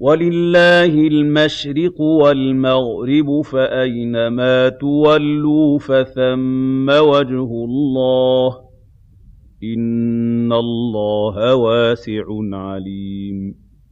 وَلِلَّهِ الْمَشْرِقُ وَالْمَغْرِبُ ۚ فَأَيْنَمَا تُوَلُّوا فَثَمَّ وَجْهُ اللَّهِ ۚ إِنَّ اللَّهَ وَاسِعٌ عَلِيمٌ